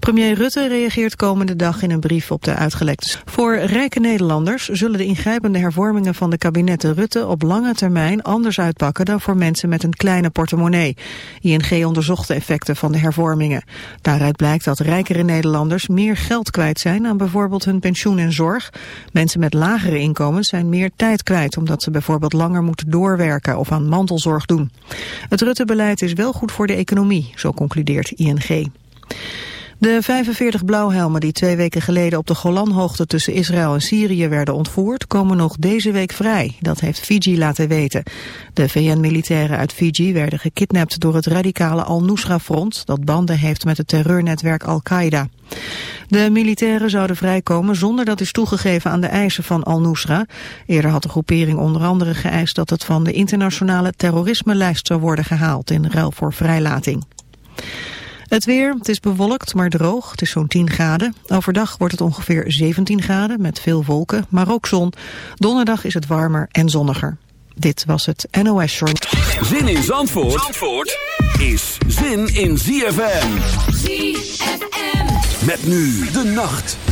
Premier Rutte reageert komende dag in een brief op de uitgelekte. Voor rijke Nederlanders zullen de ingrijpende hervormingen van de kabinetten Rutte op lange termijn anders uitpakken dan voor mensen met een kleine portemonnee. ING onderzocht de effecten van de hervormingen. Daaruit blijkt dat rijkere Nederlanders meer geld kwijt zijn aan bijvoorbeeld hun pensioen en zorg. Mensen met lagere inkomens zijn meer tijd kwijt omdat ze bijvoorbeeld langer moeten doorwerken of aan mantelzorg doen. Het Rutte-beleid is wel goed voor de economie, zo concludeert ING. De 45 blauwhelmen die twee weken geleden op de Golanhoogte tussen Israël en Syrië werden ontvoerd, komen nog deze week vrij. Dat heeft Fiji laten weten. De VN-militairen uit Fiji werden gekidnapt door het radicale Al-Nusra-front, dat banden heeft met het terreurnetwerk Al-Qaeda. De militairen zouden vrijkomen zonder dat is toegegeven aan de eisen van Al-Nusra. Eerder had de groepering onder andere geëist dat het van de internationale terrorisme-lijst zou worden gehaald in ruil voor vrijlating. Het weer, het is bewolkt, maar droog. Het is zo'n 10 graden. Overdag wordt het ongeveer 17 graden met veel wolken, maar ook zon. Donderdag is het warmer en zonniger. Dit was het NOS Short. Zin in Zandvoort, Zandvoort is zin in ZFM. ZFM. Met nu de nacht.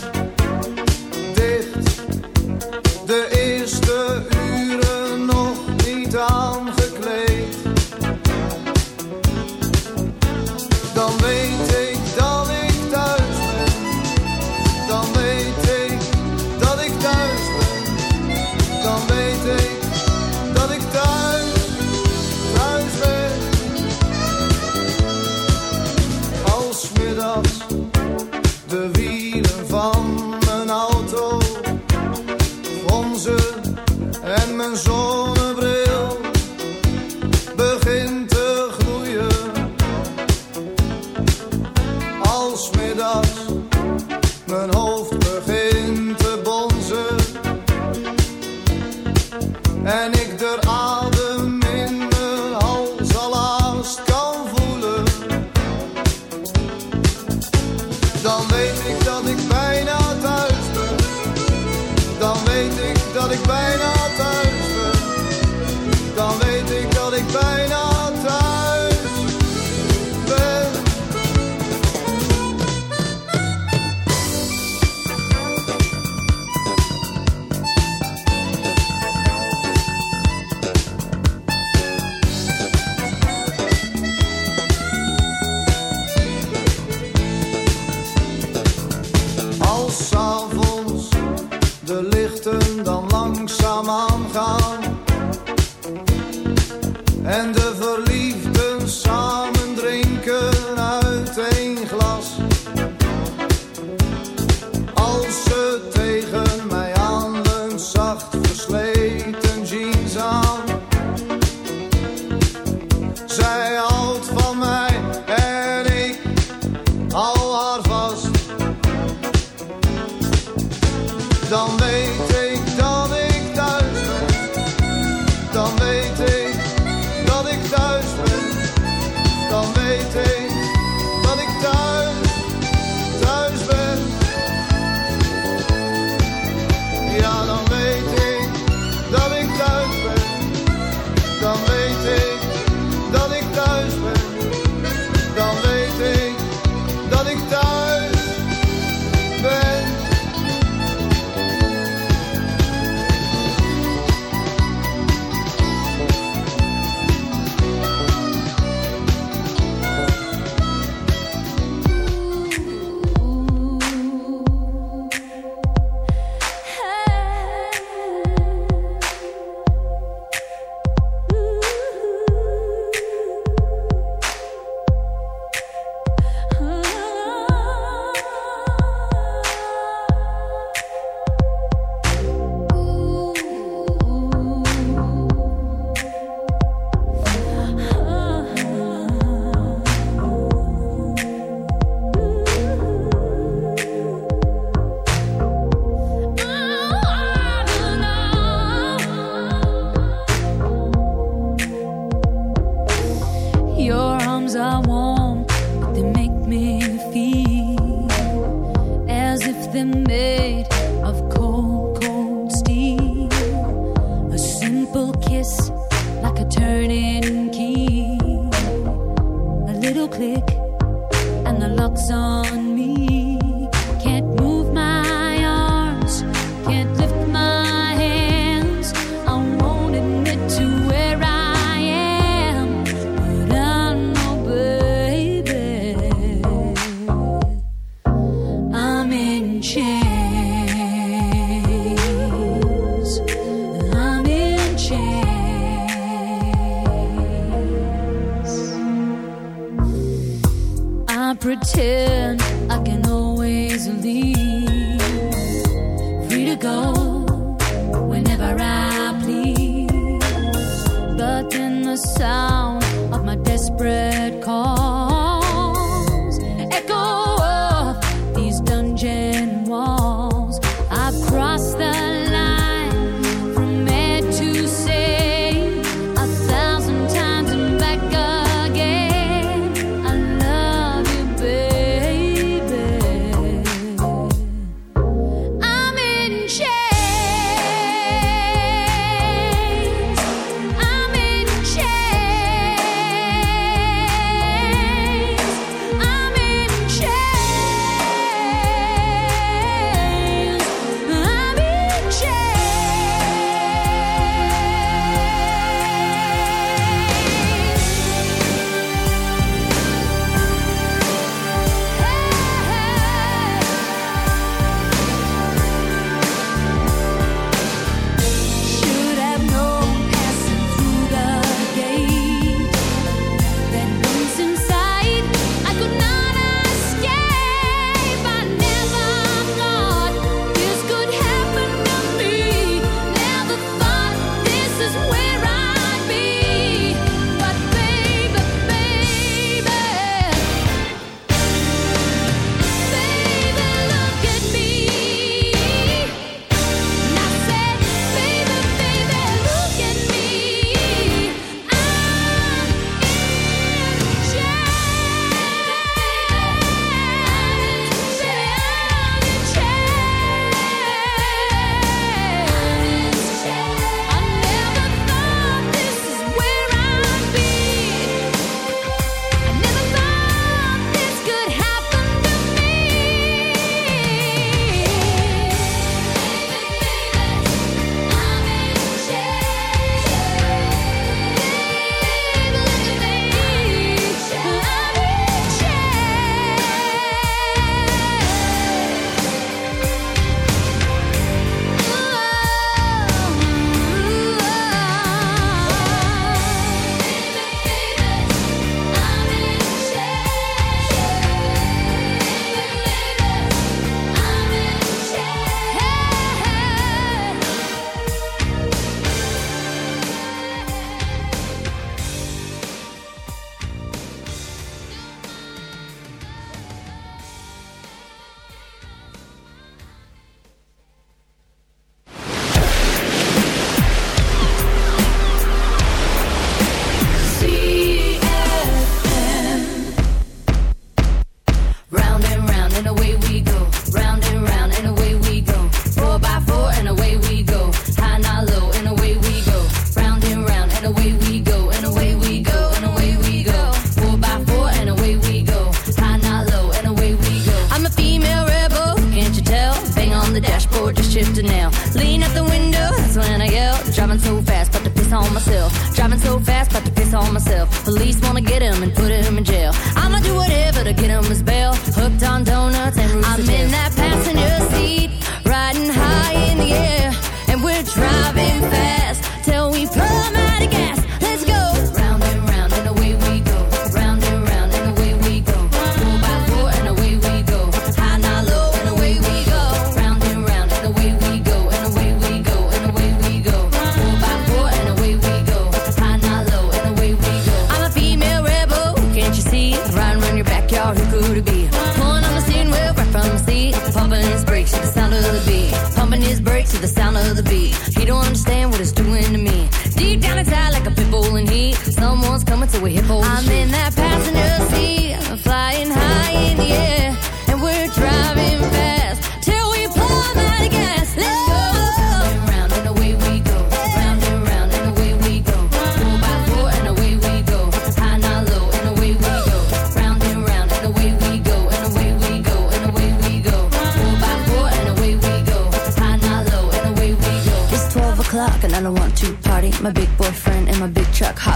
shifting now. Lean out the window, that's when I yell. Driving so fast, about to piss on myself. Driving so fast, about to piss on myself. Police wanna get him and put him in jail. I'ma do whatever to get him his bail. Hooked on donuts and rooster I'm in that passenger seat, riding high in the air, and we're driving fast.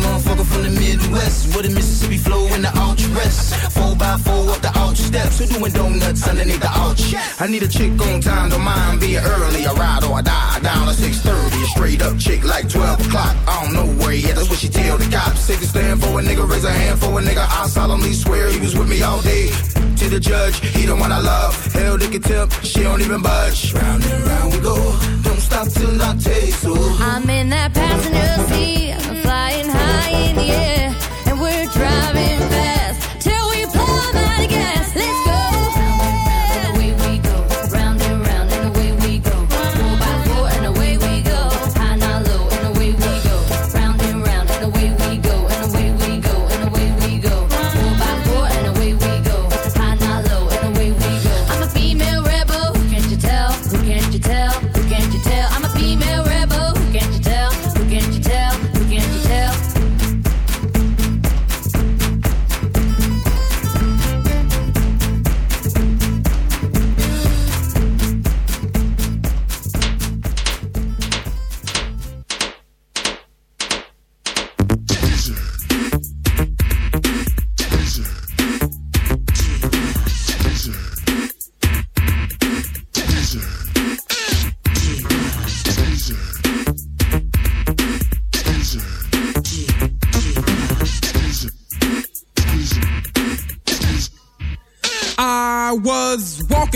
Motherfucker from the Midwest. With a Mississippi flow in the arch rest. Four by four up the arch steps. Who doing donuts underneath the arch? I need a chick on time, don't mind being early. I ride or I die down at 6.30. A straight up chick like 12 o'clock. I don't know yet, that's what she tell the cops. Take a stand for a nigga, raise a hand for a nigga. I solemnly swear he was with me all day. To the judge, he the one I love. Hell, they can tip, she don't even budge. Round and round we go, don't stop till I taste so. I'm in that passenger seat, I'm flying high in the air, and we're driving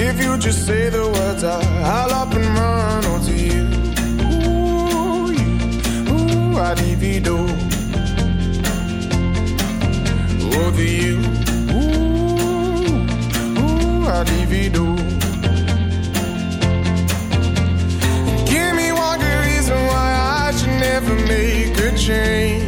If you just say the words, I, I'll up and run onto you. Ooh, you, ooh, I'd even Over you, ooh, ooh, I'd even Give me one good reason why I should never make a change.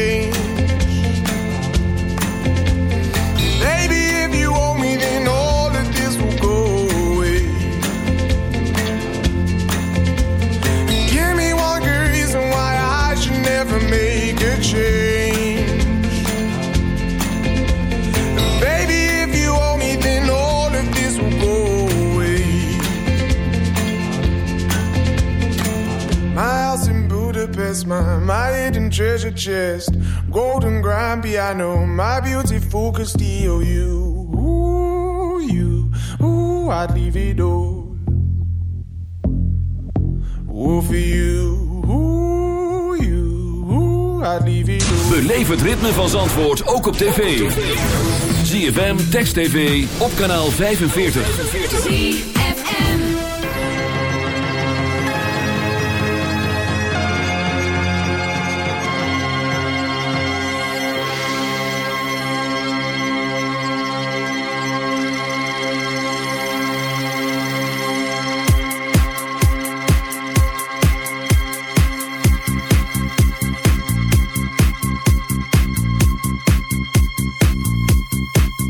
My, my hidden treasure chest. Golden grand piano, my beautiful Castillo. You, ooh, you, ooh, I'd leave it all. Ooh, for you, ooh, you, ooh, I'd leave it all. Beleef het ritme van Zandvoort ook op tv. ZFM, Text TV, op kanaal 45.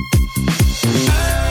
Hey!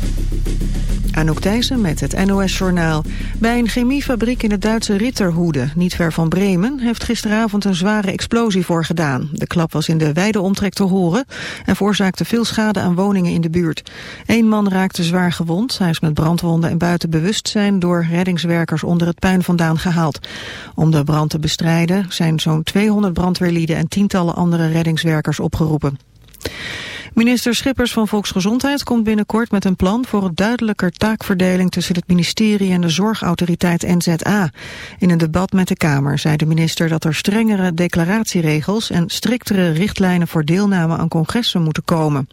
Anouk Thijssen met het NOS-journaal. Bij een chemiefabriek in het Duitse Ritterhoede, niet ver van Bremen... heeft gisteravond een zware explosie voorgedaan. De klap was in de wijde omtrek te horen... en veroorzaakte veel schade aan woningen in de buurt. Eén man raakte zwaar gewond. Hij is met brandwonden en buiten bewustzijn... door reddingswerkers onder het puin vandaan gehaald. Om de brand te bestrijden zijn zo'n 200 brandweerlieden... en tientallen andere reddingswerkers opgeroepen. Minister Schippers van Volksgezondheid komt binnenkort met een plan voor een duidelijker taakverdeling tussen het ministerie en de zorgautoriteit NZA. In een debat met de Kamer zei de minister dat er strengere declaratieregels en striktere richtlijnen voor deelname aan congressen moeten komen.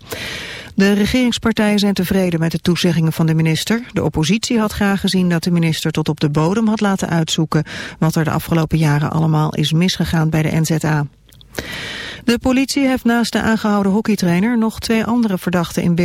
De regeringspartijen zijn tevreden met de toezeggingen van de minister. De oppositie had graag gezien dat de minister tot op de bodem had laten uitzoeken wat er de afgelopen jaren allemaal is misgegaan bij de NZA. De politie heeft naast de aangehouden hockeytrainer nog twee andere verdachten in beeld.